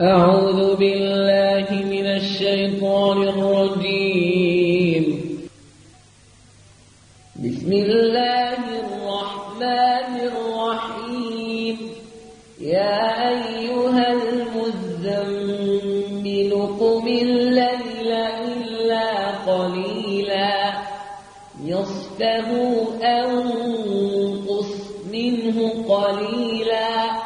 أعوذ بالله من الشيطان الرجيم. بسم الله الرحمن الرحيم. يا أيها المزمل قم الليل إلا قليلا. يصفه أو انقص منه قليلا.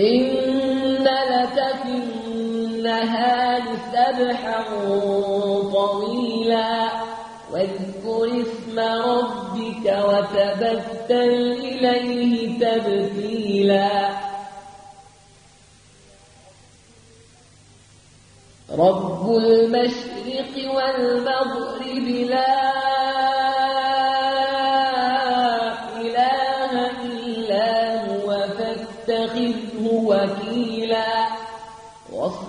إن لك في النهار سبحا طويلا واذكر اسم ربك وتبتل إليه تبتيلا رب المشرق والمغرب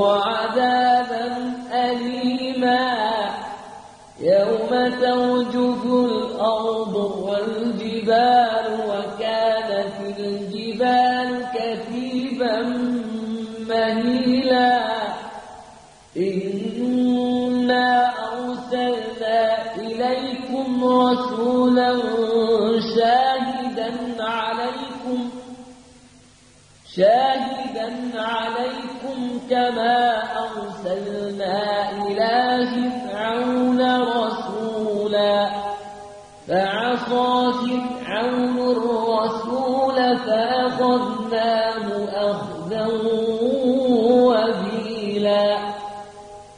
وعذابا أليما. يوم ترجف الأرض والجبال وكانت الجبال كثيبا مهيلا. إنا أرسلنا إليكم رسولا شاهدا عليكم. شاهدا عليكم كما أرسلنا إلى فرعون رسولا فعصى فرعون الرسول فأخذناه أخذا وبيلا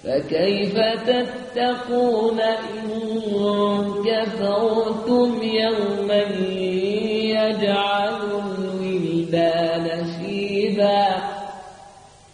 فكيف تتقون إن كفرتم يوما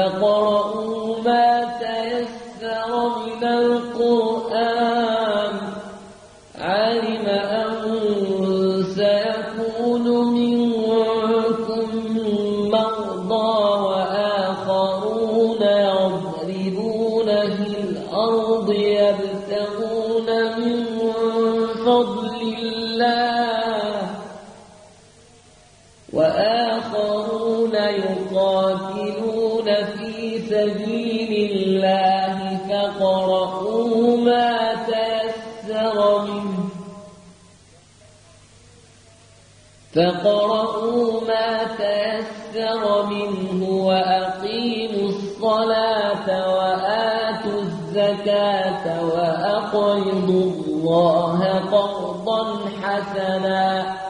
فقرأوا ما تيسر من القرآن. علم أن سيكون منكم مرضى وآخرون يضربون في الأرض يبتغون من فضل الله وآخرون يقاتلون سبيل الله فقرأوا ما تيسر منه. ما تيسر منه وأقيموا الصلاة الزكاة وأقرضوا الله قرضا حسنا.